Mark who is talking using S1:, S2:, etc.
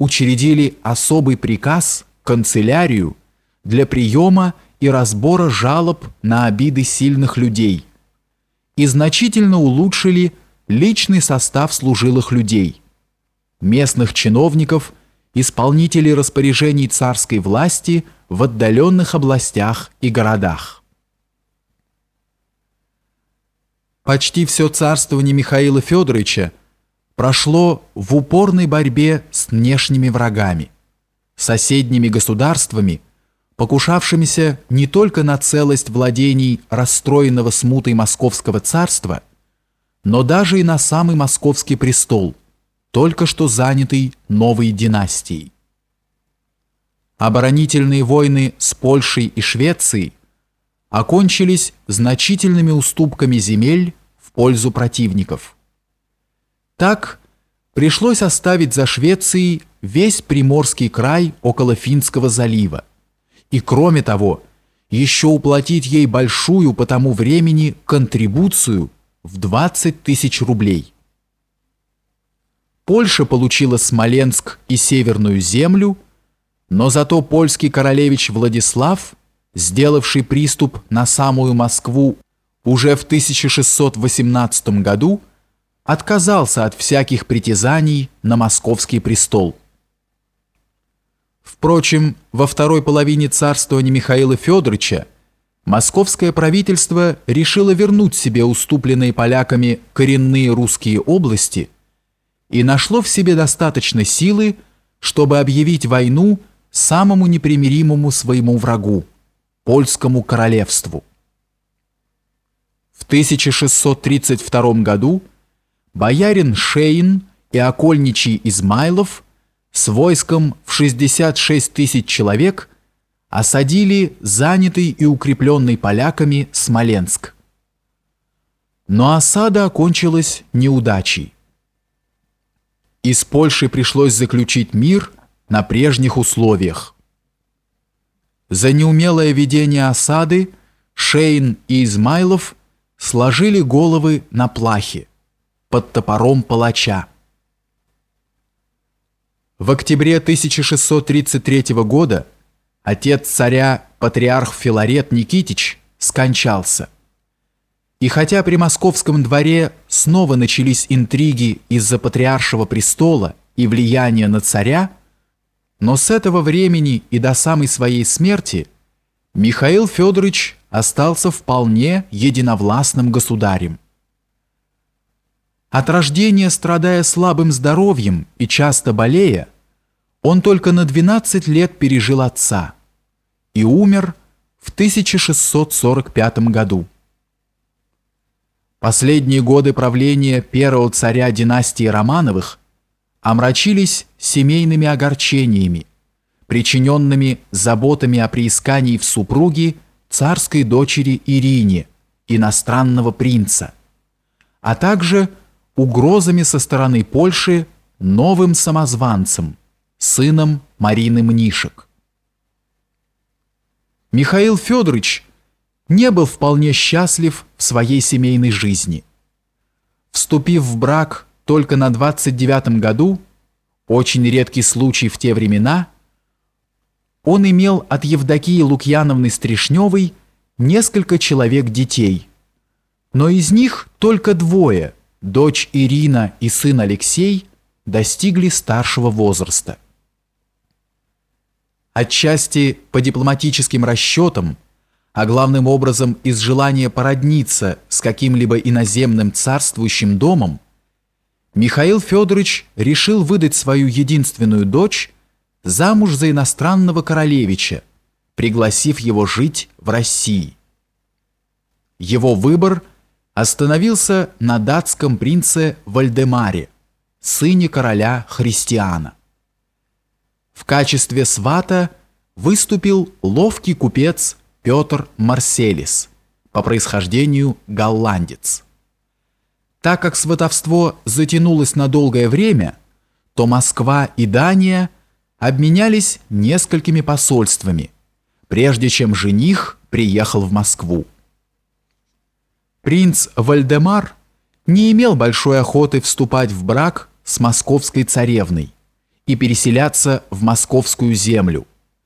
S1: учредили особый приказ, канцелярию, для приема и разбора жалоб на обиды сильных людей и значительно улучшили личный состав служилых людей, местных чиновников, исполнителей распоряжений царской власти в отдаленных областях и городах. Почти все царствование Михаила Федоровича прошло в упорной борьбе с внешними врагами, соседними государствами, покушавшимися не только на целость владений расстроенного смутой Московского царства, но даже и на самый московский престол, только что занятый новой династией. Оборонительные войны с Польшей и Швецией окончились значительными уступками земель в пользу противников. Так пришлось оставить за Швецией весь Приморский край около Финского залива и, кроме того, еще уплатить ей большую по тому времени контрибуцию в 20 тысяч рублей. Польша получила Смоленск и Северную землю, но зато польский королевич Владислав, сделавший приступ на самую Москву уже в 1618 году, отказался от всяких притязаний на московский престол. Впрочем, во второй половине царствования Михаила Федоровича московское правительство решило вернуть себе уступленные поляками коренные русские области и нашло в себе достаточно силы, чтобы объявить войну самому непримиримому своему врагу – польскому королевству. В 1632 году боярин Шейн и окольничий Измайлов с войском в 66 тысяч человек осадили занятый и укрепленный поляками Смоленск. Но осада окончилась неудачей. Из Польши пришлось заключить мир на прежних условиях. За неумелое ведение осады Шейн и Измайлов сложили головы на плахе под топором палача. В октябре 1633 года отец царя, патриарх Филарет Никитич, скончался. И хотя при московском дворе снова начались интриги из-за патриаршего престола и влияния на царя, но с этого времени и до самой своей смерти Михаил Федорович остался вполне единовластным государем. От рождения страдая слабым здоровьем и часто болея, он только на 12 лет пережил отца и умер в 1645 году. Последние годы правления первого царя династии Романовых омрачились семейными огорчениями, причиненными заботами о приискании в супруги царской дочери Ирине, иностранного принца, а также угрозами со стороны Польши новым самозванцем, сыном Марины Мнишек. Михаил Федорович не был вполне счастлив в своей семейной жизни. Вступив в брак только на 29 году, очень редкий случай в те времена, он имел от Евдокии Лукьяновны Стришневой несколько человек детей, но из них только двое – дочь Ирина и сын Алексей достигли старшего возраста. Отчасти по дипломатическим расчетам, а главным образом из желания породниться с каким-либо иноземным царствующим домом, Михаил Федорович решил выдать свою единственную дочь замуж за иностранного королевича, пригласив его жить в России. Его выбор – остановился на датском принце Вальдемаре, сыне короля Христиана. В качестве свата выступил ловкий купец Петр Марселис, по происхождению голландец. Так как сватовство затянулось на долгое время, то Москва и Дания обменялись несколькими посольствами, прежде чем жених приехал в Москву. Принц Вальдемар не имел большой охоты вступать в брак с московской царевной и переселяться в московскую землю.